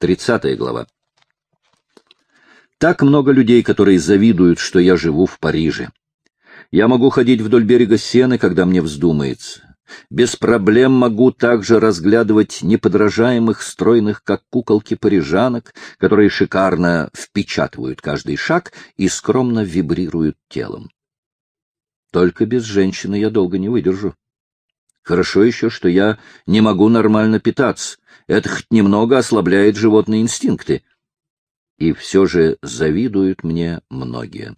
Тридцатая глава. Так много людей, которые завидуют, что я живу в Париже. Я могу ходить вдоль берега Сены, когда мне вздумается. Без проблем могу также разглядывать неподражаемых, стройных, как куколки парижанок, которые шикарно впечатывают каждый шаг и скромно вибрируют телом. Только без женщины я долго не выдержу. Хорошо еще, что я не могу нормально питаться. Это хоть немного ослабляет животные инстинкты и все же завидуют мне многие.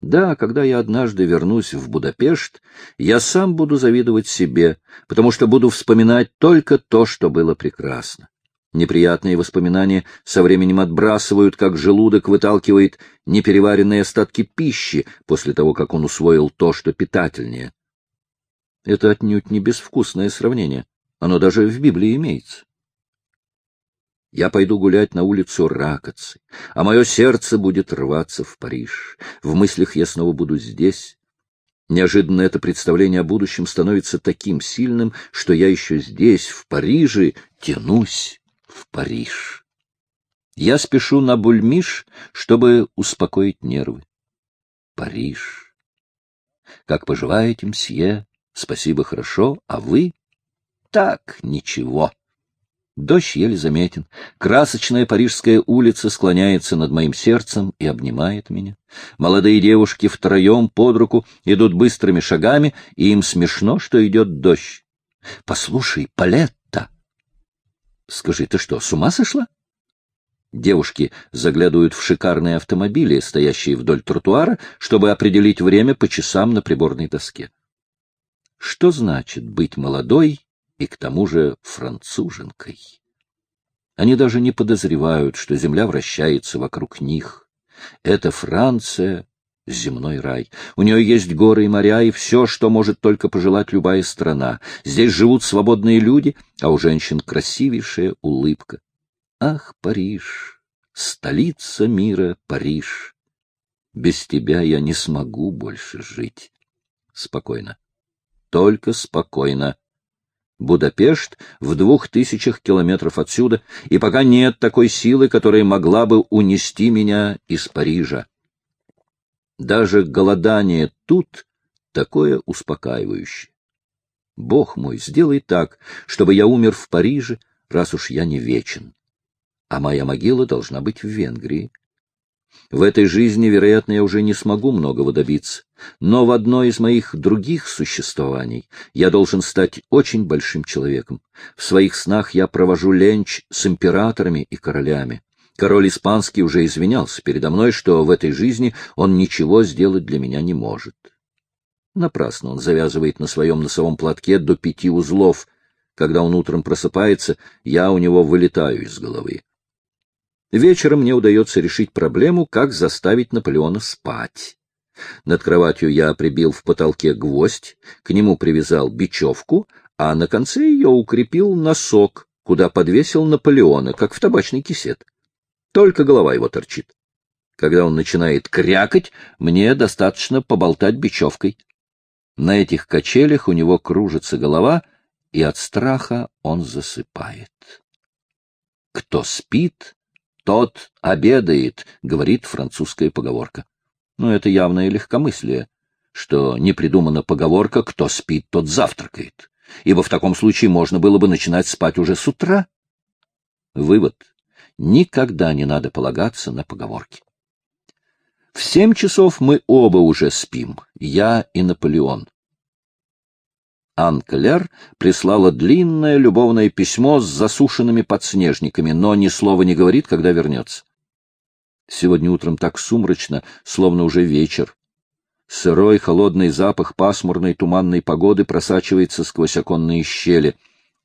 Да, когда я однажды вернусь в Будапешт, я сам буду завидовать себе, потому что буду вспоминать только то, что было прекрасно. Неприятные воспоминания со временем отбрасывают, как желудок выталкивает непереваренные остатки пищи после того, как он усвоил то, что питательнее. Это отнюдь не безвкусное сравнение. Оно даже в Библии имеется. Я пойду гулять на улицу Ракоцы, а мое сердце будет рваться в Париж. В мыслях я снова буду здесь. Неожиданно это представление о будущем становится таким сильным, что я еще здесь, в Париже, тянусь в Париж. Я спешу на Бульмиш, чтобы успокоить нервы. Париж. Как поживаете, мсье? Спасибо, хорошо. А вы? Так, ничего. Дождь еле заметен. Красочная парижская улица склоняется над моим сердцем и обнимает меня. Молодые девушки втроем под руку идут быстрыми шагами, и им смешно, что идет дождь. — Послушай, Палетта! — Скажи, ты что, с ума сошла? Девушки заглядывают в шикарные автомобили, стоящие вдоль тротуара, чтобы определить время по часам на приборной доске. Что значит быть молодой и к тому же француженкой. Они даже не подозревают, что земля вращается вокруг них. Это Франция — земной рай. У нее есть горы и моря, и все, что может только пожелать любая страна. Здесь живут свободные люди, а у женщин красивейшая улыбка. Ах, Париж! Столица мира, Париж! Без тебя я не смогу больше жить. Спокойно. Только спокойно. Будапешт в двух тысячах километров отсюда, и пока нет такой силы, которая могла бы унести меня из Парижа. Даже голодание тут такое успокаивающее. Бог мой, сделай так, чтобы я умер в Париже, раз уж я не вечен. А моя могила должна быть в Венгрии. В этой жизни, вероятно, я уже не смогу многого добиться, но в одно из моих других существований я должен стать очень большим человеком. В своих снах я провожу ленч с императорами и королями. Король испанский уже извинялся передо мной, что в этой жизни он ничего сделать для меня не может. Напрасно он завязывает на своем носовом платке до пяти узлов. Когда он утром просыпается, я у него вылетаю из головы. Вечером мне удается решить проблему, как заставить Наполеона спать. Над кроватью я прибил в потолке гвоздь, к нему привязал бечевку, а на конце ее укрепил носок, куда подвесил Наполеона, как в табачный кисет. Только голова его торчит. Когда он начинает крякать, мне достаточно поболтать бечевкой. На этих качелях у него кружится голова, и от страха он засыпает. Кто спит, тот обедает, говорит французская поговорка. Но это явное легкомыслие, что не придумана поговорка «кто спит, тот завтракает», ибо в таком случае можно было бы начинать спать уже с утра. Вывод. Никогда не надо полагаться на поговорки. В семь часов мы оба уже спим, я и Наполеон. Анклер прислала длинное любовное письмо с засушенными подснежниками, но ни слова не говорит, когда вернется. Сегодня утром так сумрачно, словно уже вечер. Сырой, холодный запах пасмурной туманной погоды просачивается сквозь оконные щели.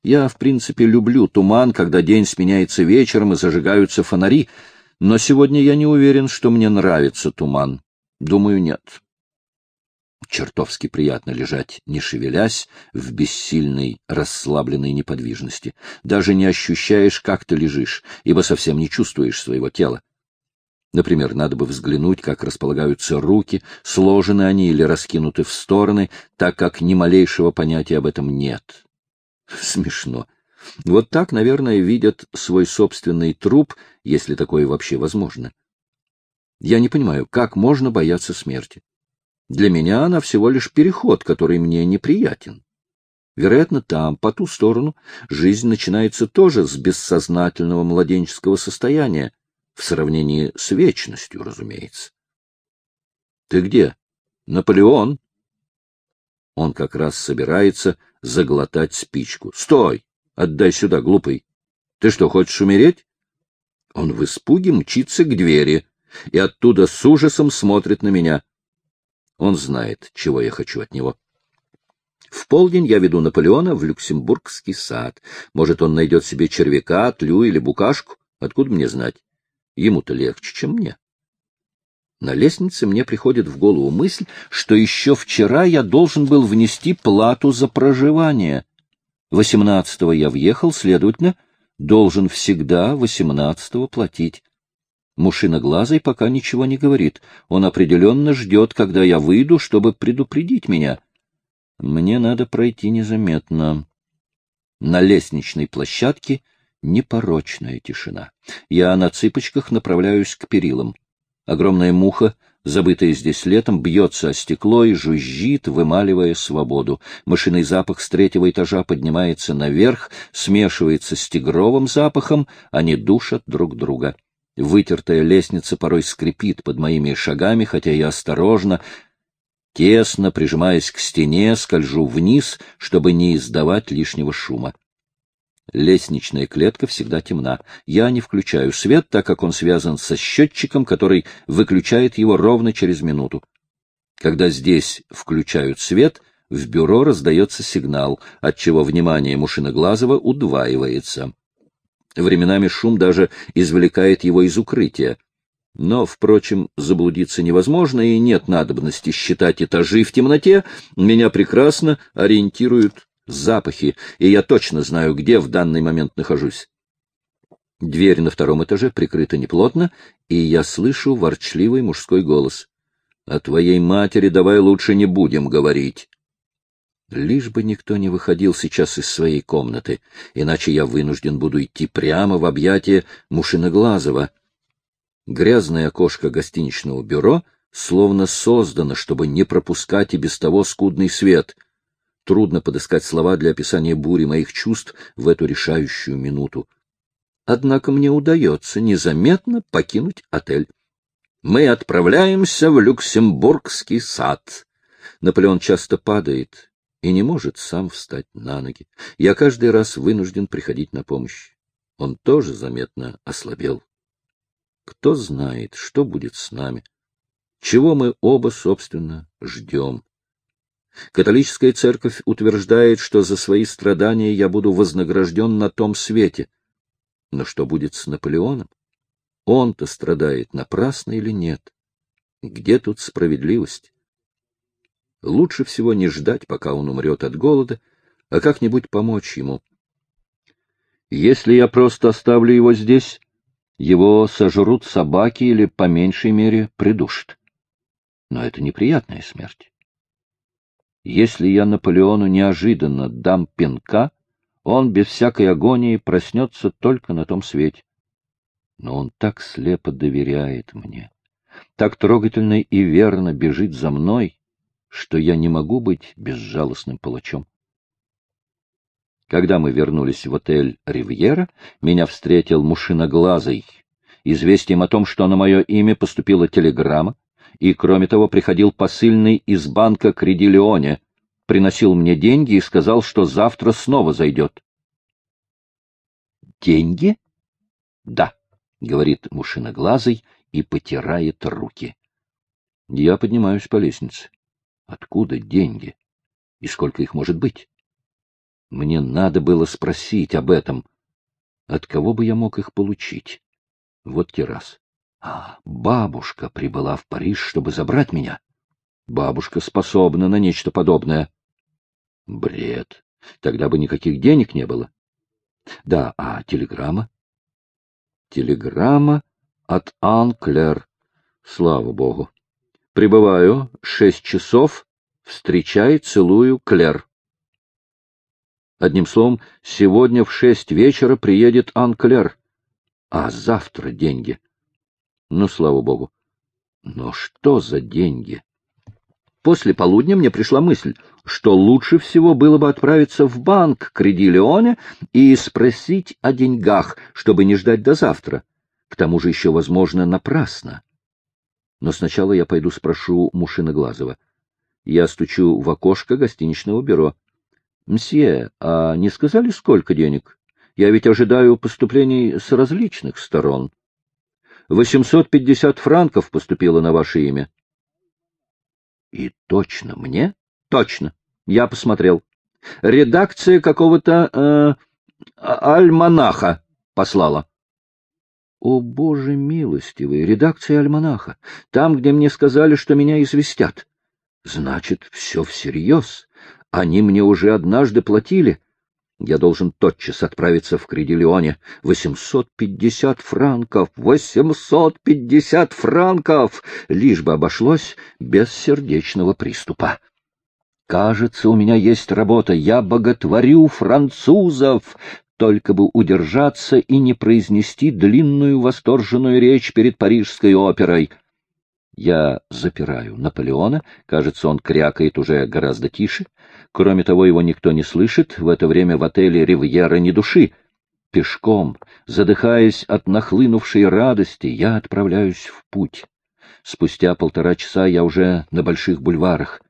Я, в принципе, люблю туман, когда день сменяется вечером и зажигаются фонари, но сегодня я не уверен, что мне нравится туман. Думаю, нет. Чертовски приятно лежать, не шевелясь, в бессильной, расслабленной неподвижности. Даже не ощущаешь, как ты лежишь, ибо совсем не чувствуешь своего тела. Например, надо бы взглянуть, как располагаются руки, сложены они или раскинуты в стороны, так как ни малейшего понятия об этом нет. Смешно. Вот так, наверное, видят свой собственный труп, если такое вообще возможно. Я не понимаю, как можно бояться смерти. Для меня она всего лишь переход, который мне неприятен. Вероятно, там, по ту сторону, жизнь начинается тоже с бессознательного младенческого состояния, в сравнении с вечностью, разумеется. — Ты где? Наполеон? Он как раз собирается заглотать спичку. — Стой! Отдай сюда, глупый. Ты что, хочешь умереть? Он в испуге мчится к двери и оттуда с ужасом смотрит на меня. Он знает, чего я хочу от него. В полдень я веду Наполеона в Люксембургский сад. Может, он найдет себе червяка, тлю или букашку. Откуда мне знать? Ему-то легче, чем мне. На лестнице мне приходит в голову мысль, что еще вчера я должен был внести плату за проживание. Восемнадцатого я въехал, следовательно, должен всегда восемнадцатого платить. Мушиноглазый пока ничего не говорит. Он определенно ждет, когда я выйду, чтобы предупредить меня. Мне надо пройти незаметно. На лестничной площадке непорочная тишина. Я на цыпочках направляюсь к перилам. Огромная муха, забытая здесь летом, бьется о стекло и жужжит, вымаливая свободу. Мышиный запах с третьего этажа поднимается наверх, смешивается с тигровым запахом, они душат друг друга. Вытертая лестница порой скрипит под моими шагами, хотя я осторожно, тесно прижимаясь к стене, скольжу вниз, чтобы не издавать лишнего шума. Лестничная клетка всегда темна. Я не включаю свет, так как он связан со счетчиком, который выключает его ровно через минуту. Когда здесь включают свет, в бюро раздается сигнал, отчего внимание Мушиноглазого удваивается. Временами шум даже извлекает его из укрытия. Но, впрочем, заблудиться невозможно, и нет надобности считать этажи в темноте. Меня прекрасно ориентируют запахи, и я точно знаю, где в данный момент нахожусь. Дверь на втором этаже прикрыта неплотно, и я слышу ворчливый мужской голос. — О твоей матери давай лучше не будем говорить. Лишь бы никто не выходил сейчас из своей комнаты, иначе я вынужден буду идти прямо в объятия Мушиноглазого. Грязное окошко гостиничного бюро словно создано, чтобы не пропускать и без того скудный свет. Трудно подыскать слова для описания бури моих чувств в эту решающую минуту. Однако мне удается незаметно покинуть отель. Мы отправляемся в Люксембургский сад. Наполеон часто падает, и не может сам встать на ноги. Я каждый раз вынужден приходить на помощь. Он тоже заметно ослабел. Кто знает, что будет с нами, чего мы оба, собственно, ждем. Католическая церковь утверждает, что за свои страдания я буду вознагражден на том свете. Но что будет с Наполеоном? Он-то страдает напрасно или нет? Где тут справедливость? Лучше всего не ждать, пока он умрет от голода, а как-нибудь помочь ему. Если я просто оставлю его здесь, его сожрут собаки или, по меньшей мере, придушат. Но это неприятная смерть. Если я Наполеону неожиданно дам пинка, он без всякой агонии проснется только на том свете. Но он так слепо доверяет мне, так трогательно и верно бежит за мной, что я не могу быть безжалостным палачом. Когда мы вернулись в отель «Ривьера», меня встретил мушиноглазый, известием о том, что на мое имя поступила телеграмма, и, кроме того, приходил посыльный из банка Кредилеоне, приносил мне деньги и сказал, что завтра снова зайдет. «Деньги?» «Да», — говорит мушиноглазый и потирает руки. Я поднимаюсь по лестнице. Откуда деньги? И сколько их может быть? Мне надо было спросить об этом. От кого бы я мог их получить? Вот террас. А, бабушка прибыла в Париж, чтобы забрать меня. Бабушка способна на нечто подобное. Бред. Тогда бы никаких денег не было. Да, а телеграмма? Телеграмма от Анклер. Слава богу. Прибываю, шесть часов, встречай, целую, Клер. Одним словом, сегодня в шесть вечера приедет Анклер, а завтра деньги. Ну, слава богу. Но что за деньги? После полудня мне пришла мысль, что лучше всего было бы отправиться в банк Креди Леоне и спросить о деньгах, чтобы не ждать до завтра. К тому же еще, возможно, напрасно. Но сначала я пойду спрошу Мушина Глазова. Я стучу в окошко гостиничного бюро. — Мсье, а не сказали, сколько денег? Я ведь ожидаю поступлений с различных сторон. Восемьсот пятьдесят франков поступило на ваше имя. — И точно мне? — Точно. Я посмотрел. Редакция какого-то э, а, альманаха послала. О, Боже милостивый, редакция альманаха. Там, где мне сказали, что меня известят. Значит, все всерьез. Они мне уже однажды платили. Я должен тотчас отправиться в Кредилеоне. Восемьсот пятьдесят франков! Восемьсот пятьдесят франков! Лишь бы обошлось без сердечного приступа. Кажется, у меня есть работа. Я боготворю французов только бы удержаться и не произнести длинную восторженную речь перед Парижской оперой. Я запираю Наполеона, кажется, он крякает уже гораздо тише. Кроме того, его никто не слышит, в это время в отеле «Ривьера» ни души. Пешком, задыхаясь от нахлынувшей радости, я отправляюсь в путь. Спустя полтора часа я уже на больших бульварах.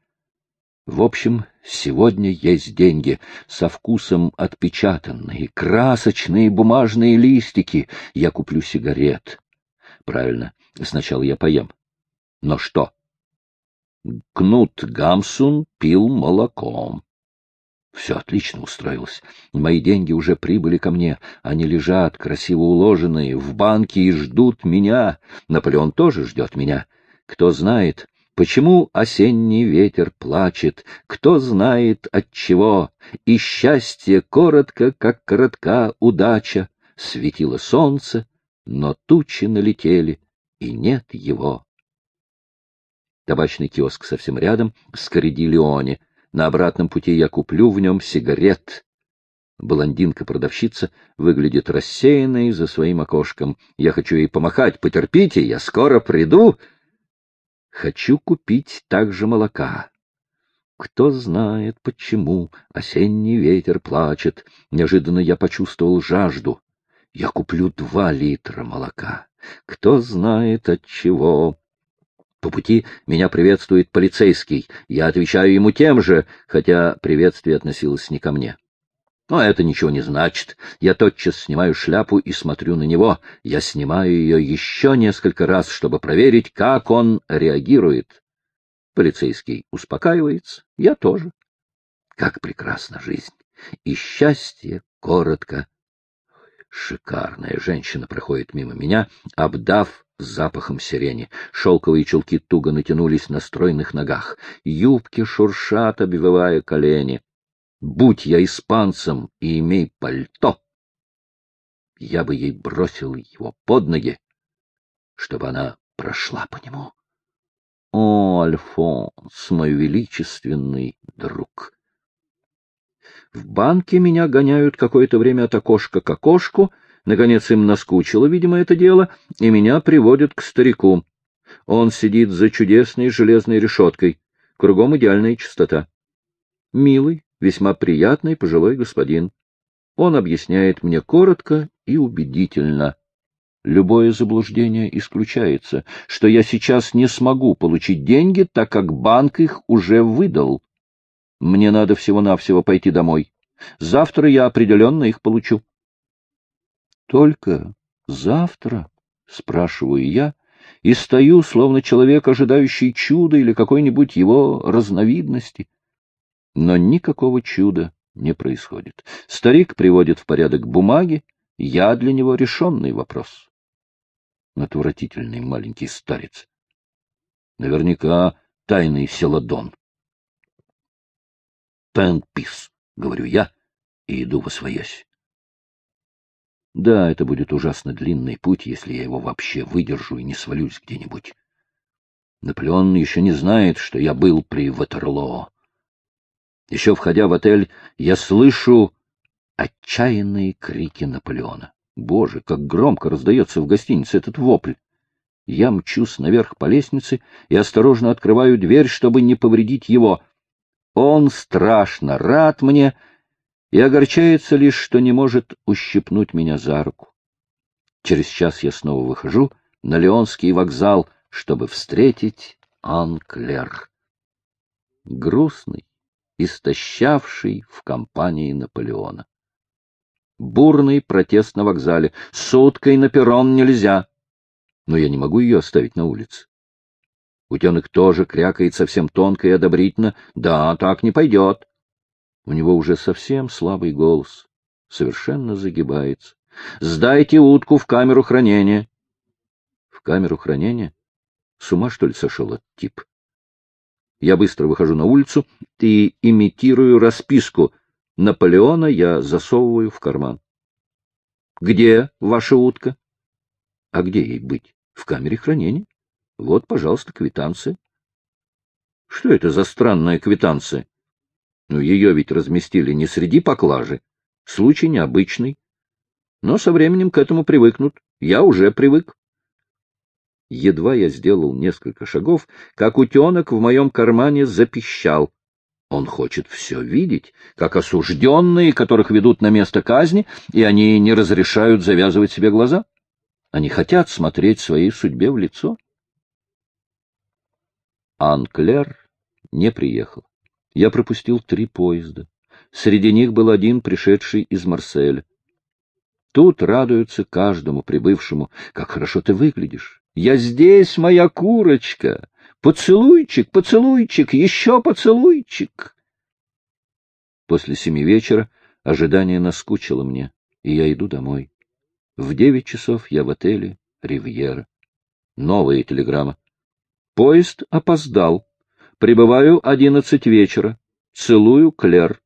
В общем, сегодня есть деньги, со вкусом отпечатанные, красочные бумажные листики. Я куплю сигарет. Правильно, сначала я поем. Но что? Кнут Гамсун пил молоком. Все отлично устроилось. Мои деньги уже прибыли ко мне. Они лежат, красиво уложенные, в банке и ждут меня. Наполеон тоже ждет меня. Кто знает, Почему осенний ветер плачет, кто знает от чего, и счастье коротко, как коротка удача, светило солнце, но тучи налетели, и нет его. Табачный киоск совсем рядом, с Коридилеоне. На обратном пути я куплю в нем сигарет. Блондинка-продавщица выглядит рассеянной за своим окошком. Я хочу ей помахать. Потерпите, я скоро приду. Хочу купить также молока. Кто знает, почему осенний ветер плачет. Неожиданно я почувствовал жажду. Я куплю два литра молока. Кто знает от чего. По пути меня приветствует полицейский. Я отвечаю ему тем же, хотя приветствие относилось не ко мне. Но это ничего не значит. Я тотчас снимаю шляпу и смотрю на него. Я снимаю ее еще несколько раз, чтобы проверить, как он реагирует. Полицейский успокаивается, я тоже. Как прекрасна жизнь! И счастье коротко. Шикарная женщина проходит мимо меня, обдав запахом сирени. Шелковые чулки туго натянулись на стройных ногах. Юбки шуршат, обвивая колени. Будь я испанцем и имей пальто, я бы ей бросил его под ноги, чтобы она прошла по нему. О, Альфонс, мой величественный друг! В банке меня гоняют какое-то время от окошка к окошку, наконец им наскучило, видимо, это дело, и меня приводят к старику. Он сидит за чудесной железной решеткой, кругом идеальная чистота. Милый, весьма приятный пожилой господин. Он объясняет мне коротко и убедительно. Любое заблуждение исключается, что я сейчас не смогу получить деньги, так как банк их уже выдал. Мне надо всего-навсего пойти домой. Завтра я определенно их получу. Только завтра, спрашиваю я, и стою, словно человек, ожидающий чуда или какой-нибудь его разновидности. Но никакого чуда не происходит. Старик приводит в порядок бумаги, я для него решенный вопрос. Отвратительный маленький старец. Наверняка тайный селадон. Пенпис, говорю я, и иду во своясь. Да, это будет ужасно длинный путь, если я его вообще выдержу и не свалюсь где-нибудь. Наполеон еще не знает, что я был при Ватерлоо. Еще входя в отель, я слышу Отчаянные крики Наполеона. Боже, как громко раздается в гостинице этот вопль! Я мчусь наверх по лестнице и осторожно открываю дверь, чтобы не повредить его. Он страшно рад мне и огорчается лишь, что не может ущипнуть меня за руку. Через час я снова выхожу на Леонский вокзал, чтобы встретить Анклер. Грустный, истощавший в компании Наполеона. Бурный протест на вокзале. Суткой на перрон нельзя но я не могу ее оставить на улице. Утенок тоже крякает совсем тонко и одобрительно. Да, так не пойдет. У него уже совсем слабый голос, совершенно загибается. Сдайте утку в камеру хранения. В камеру хранения? С ума, что ли, сошел этот тип? Я быстро выхожу на улицу и имитирую расписку. Наполеона я засовываю в карман. Где ваша утка? А где ей быть? В камере хранения. Вот, пожалуйста, квитанция. Что это за странная квитанция? Ну, ее ведь разместили не среди поклажи. Случай необычный. Но со временем к этому привыкнут. Я уже привык. Едва я сделал несколько шагов, как утенок в моем кармане запищал. Он хочет все видеть, как осужденные, которых ведут на место казни, и они не разрешают завязывать себе глаза. Они хотят смотреть своей судьбе в лицо. Анклер не приехал. Я пропустил три поезда. Среди них был один, пришедший из Марселя. Тут радуются каждому прибывшему. Как хорошо ты выглядишь. Я здесь, моя курочка. Поцелуйчик, поцелуйчик, еще поцелуйчик. После семи вечера ожидание наскучило мне, и я иду домой. В девять часов я в отеле «Ривьера». Новая телеграмма. Поезд опоздал. Прибываю одиннадцать вечера. Целую, Клер.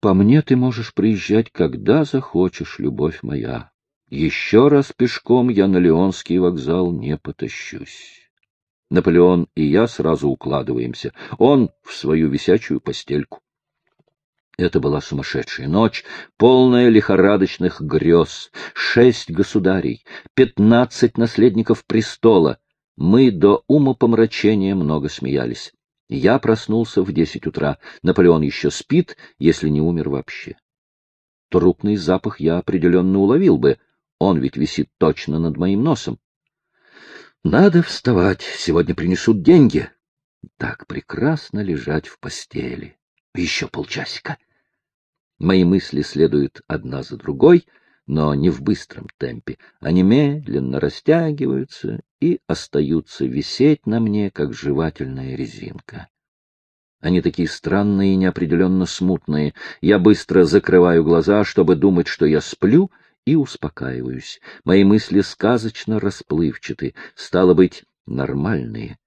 По мне ты можешь приезжать, когда захочешь, любовь моя. Еще раз пешком я на Леонский вокзал не потащусь. Наполеон и я сразу укладываемся. Он в свою висячую постельку. Это была сумасшедшая ночь, полная лихорадочных грез. Шесть государей, пятнадцать наследников престола. Мы до умопомрачения много смеялись. Я проснулся в десять утра. Наполеон еще спит, если не умер вообще. Трупный запах я определенно уловил бы. Он ведь висит точно над моим носом. Надо вставать, сегодня принесут деньги. Так прекрасно лежать в постели. Еще полчасика. Мои мысли следуют одна за другой, но не в быстром темпе. Они медленно растягиваются и остаются висеть на мне, как жевательная резинка. Они такие странные и неопределенно смутные. Я быстро закрываю глаза, чтобы думать, что я сплю, и успокаиваюсь. Мои мысли сказочно расплывчаты, стало быть, нормальные.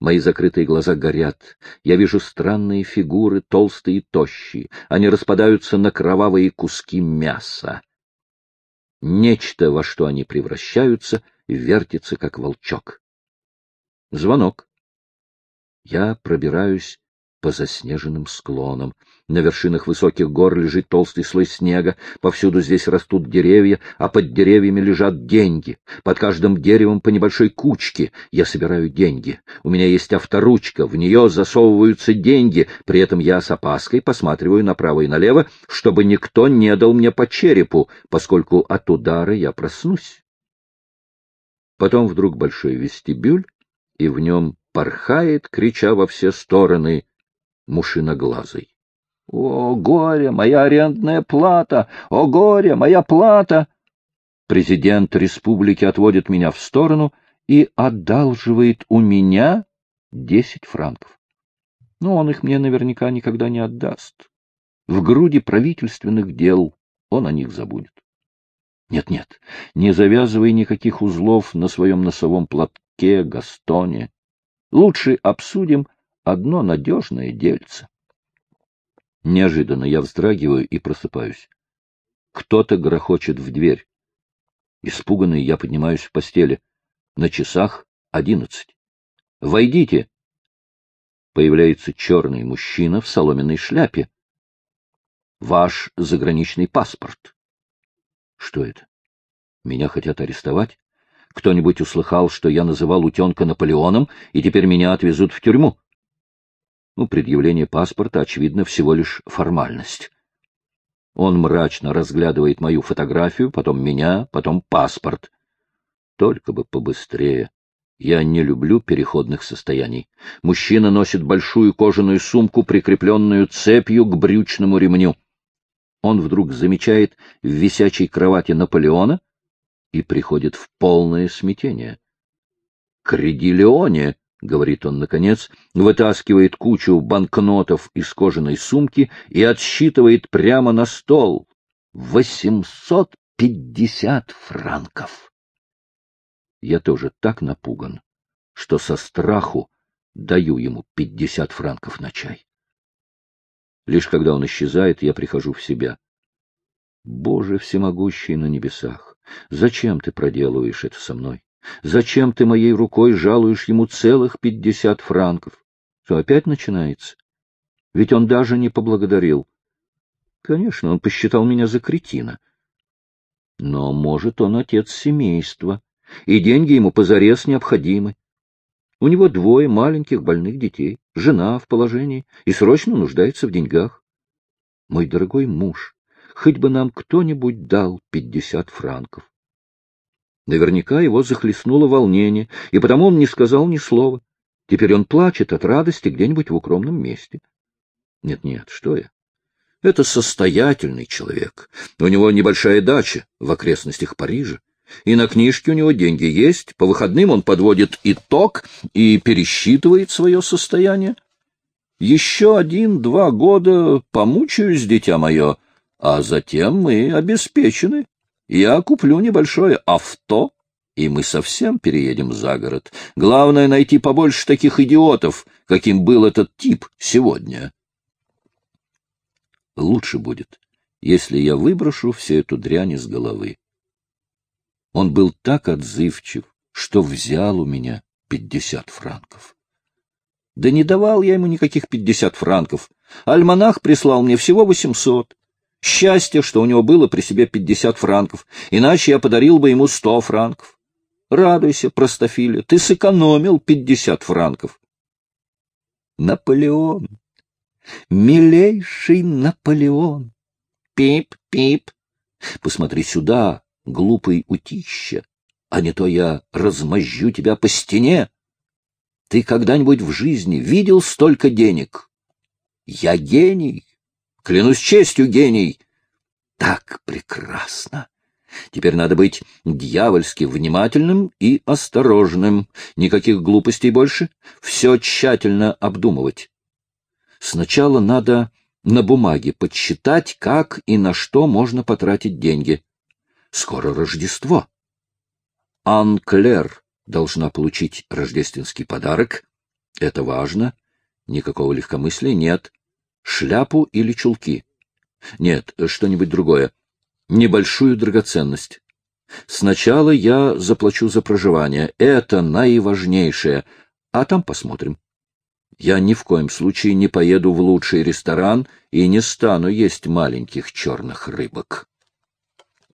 Мои закрытые глаза горят. Я вижу странные фигуры, толстые и тощие. Они распадаются на кровавые куски мяса. Нечто, во что они превращаются, вертится, как волчок. Звонок. Я пробираюсь по заснеженным склонам. На вершинах высоких гор лежит толстый слой снега, повсюду здесь растут деревья, а под деревьями лежат деньги. Под каждым деревом по небольшой кучке я собираю деньги. У меня есть авторучка, в нее засовываются деньги, при этом я с опаской посматриваю направо и налево, чтобы никто не дал мне по черепу, поскольку от удара я проснусь. Потом вдруг большой вестибюль, и в нем порхает, крича во все стороны — мушиноглазый. — О, горе, моя арендная плата! О, горе, моя плата! Президент республики отводит меня в сторону и одалживает у меня десять франков. Но он их мне наверняка никогда не отдаст. В груди правительственных дел он о них забудет. Нет-нет, не завязывай никаких узлов на своем носовом платке, Гастоне. Лучше обсудим одно надежное дельце. Неожиданно я вздрагиваю и просыпаюсь. Кто-то грохочет в дверь. Испуганный я поднимаюсь в постели. На часах одиннадцать. «Войдите!» Появляется черный мужчина в соломенной шляпе. ваш заграничный паспорт. Что это? Меня хотят арестовать? Кто-нибудь услыхал, что я называл утенка Наполеоном, и теперь меня отвезут в тюрьму? Ну, предъявление паспорта, очевидно, всего лишь формальность. Он мрачно разглядывает мою фотографию, потом меня, потом паспорт. Только бы побыстрее. Я не люблю переходных состояний. Мужчина носит большую кожаную сумку, прикрепленную цепью к брючному ремню. Он вдруг замечает в висячей кровати Наполеона и приходит в полное смятение. «Кредилеоне!» — говорит он наконец, вытаскивает кучу банкнотов из кожаной сумки и отсчитывает прямо на стол. Восемьсот пятьдесят франков! Я тоже так напуган, что со страху даю ему пятьдесят франков на чай. Лишь когда он исчезает, я прихожу в себя. Боже всемогущий на небесах, зачем ты проделываешь это со мной? Зачем ты моей рукой жалуешь ему целых пятьдесят франков? Что опять начинается? Ведь он даже не поблагодарил. Конечно, он посчитал меня за кретина. Но, может, он отец семейства, и деньги ему позарез необходимы. У него двое маленьких больных детей, жена в положении и срочно нуждается в деньгах. Мой дорогой муж, хоть бы нам кто-нибудь дал пятьдесят франков. Наверняка его захлестнуло волнение, и потому он не сказал ни слова. Теперь он плачет от радости где-нибудь в укромном месте. Нет-нет, что я? Это состоятельный человек. У него небольшая дача в окрестностях Парижа. И на книжке у него деньги есть. По выходным он подводит итог и пересчитывает свое состояние. Еще один-два года помучаюсь, дитя мое, а затем мы обеспечены. Я куплю небольшое авто, и мы совсем переедем за город. Главное — найти побольше таких идиотов, каким был этот тип сегодня. Лучше будет, если я выброшу всю эту дрянь из головы. Он был так отзывчив, что взял у меня пятьдесят франков. Да не давал я ему никаких пятьдесят франков. Альманах прислал мне всего восемьсот. Счастье, что у него было при себе пятьдесят франков, иначе я подарил бы ему сто франков. Радуйся, простофиля, ты сэкономил пятьдесят франков. Наполеон, милейший Наполеон, пип-пип, посмотри сюда, глупый утища, а не то я размозжу тебя по стене. Ты когда-нибудь в жизни видел столько денег? Я гений. Клянусь честью, гений! Так прекрасно! Теперь надо быть дьявольски внимательным и осторожным. Никаких глупостей больше. Все тщательно обдумывать. Сначала надо на бумаге подсчитать, как и на что можно потратить деньги. Скоро Рождество. Анклер должна получить рождественский подарок. Это важно. Никакого легкомыслия нет. Шляпу или чулки? Нет, что-нибудь другое. Небольшую драгоценность. Сначала я заплачу за проживание. Это наиважнейшее. А там посмотрим. Я ни в коем случае не поеду в лучший ресторан и не стану есть маленьких черных рыбок.